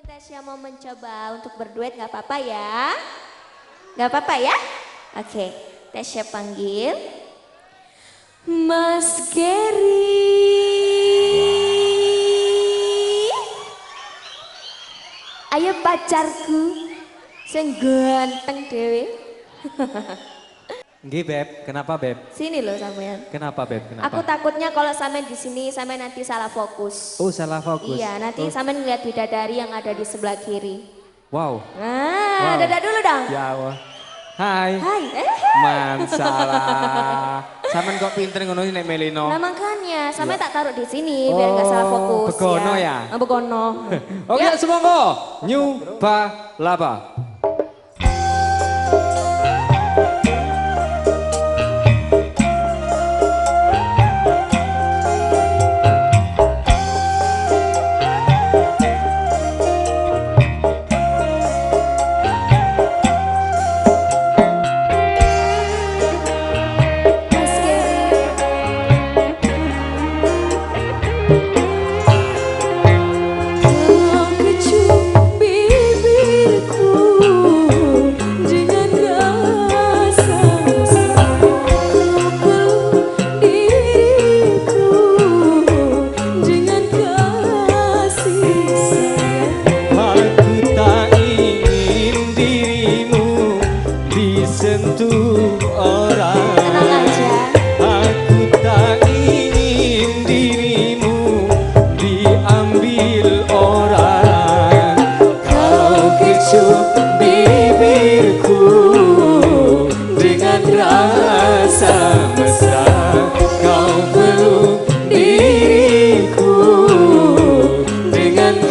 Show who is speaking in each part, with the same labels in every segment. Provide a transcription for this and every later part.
Speaker 1: mungkin Tasya mau mencoba untuk berduet nggak apa-apa ya? Nggak apa-apa ya? Oke, Tasya panggil. Mas Gary. Ayo pacarku, sing ganteng dewe.
Speaker 2: Nggih, Beb. Kenapa, Beb?
Speaker 1: Sini loh sampean.
Speaker 2: Kenapa, Beb? Kenapa?
Speaker 1: Aku takutnya kalau sampean di sini sampean nanti salah fokus.
Speaker 2: Oh, salah fokus.
Speaker 1: Iya, nanti
Speaker 2: Oh,
Speaker 1: sampean ngeliat bidadari yang ada di sebelah kiri.
Speaker 2: Wow.
Speaker 1: Nah,
Speaker 2: Wow.
Speaker 1: dadah dulu dong.
Speaker 2: Ya Allah. Hai.
Speaker 1: Hai. Eh,
Speaker 2: Mansalah. Sampean kok pinter ngono nek Melino.
Speaker 1: Nah makanya, sampai tak taruh di sini biar nggak salah
Speaker 2: Oh,
Speaker 1: fokus.
Speaker 2: begono ya?
Speaker 1: Ah, begono.
Speaker 2: Oke,
Speaker 1: Ya.
Speaker 2: semonggo. New Balaba.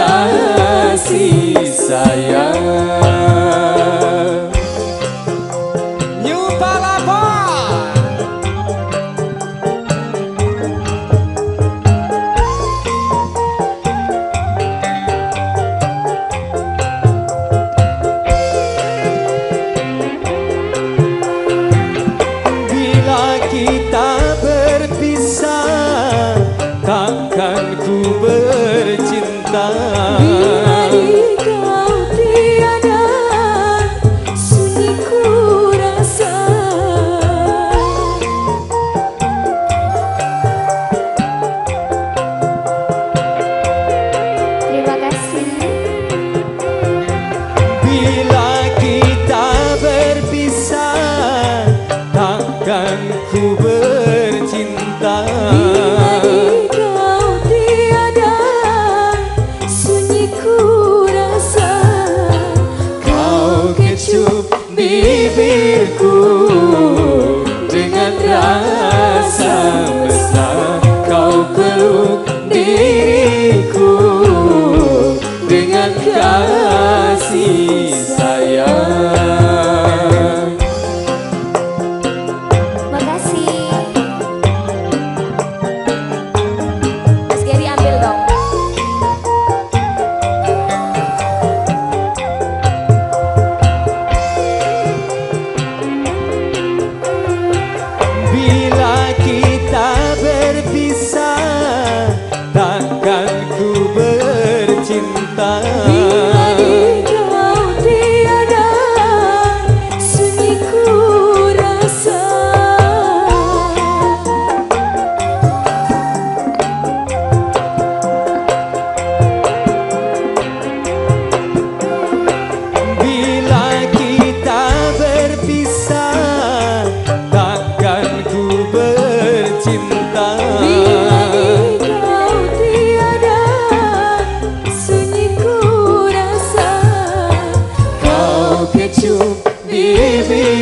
Speaker 3: Kasih sayang.
Speaker 2: New Palapa. Bila kita sayang
Speaker 1: Makasih. Mas Gary ambil dong.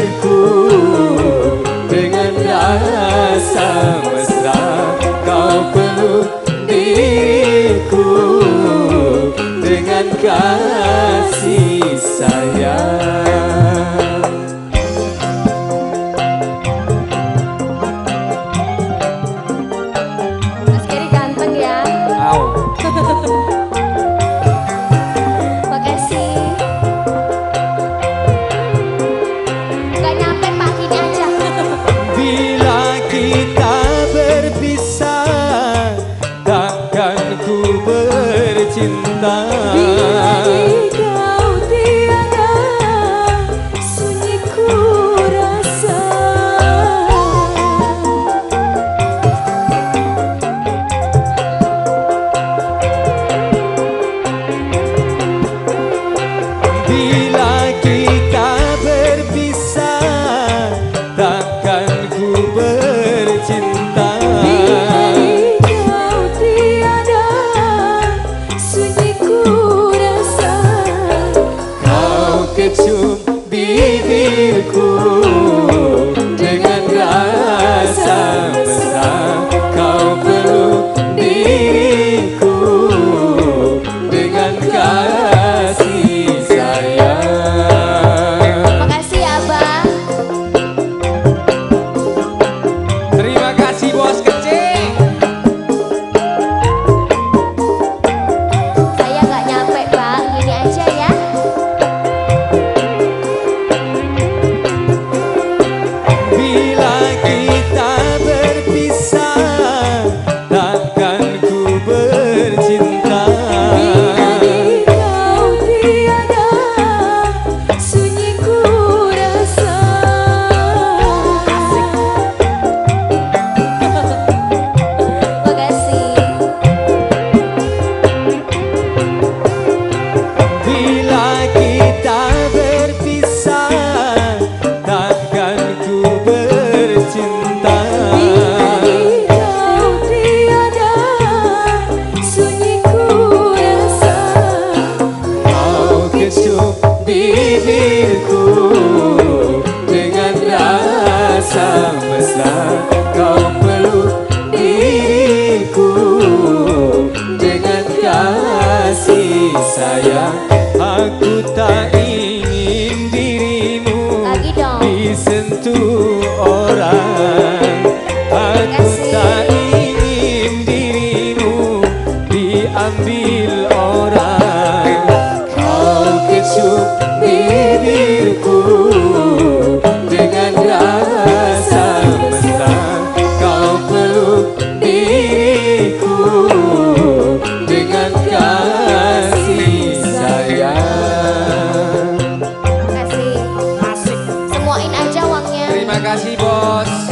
Speaker 2: circo. đi. nós.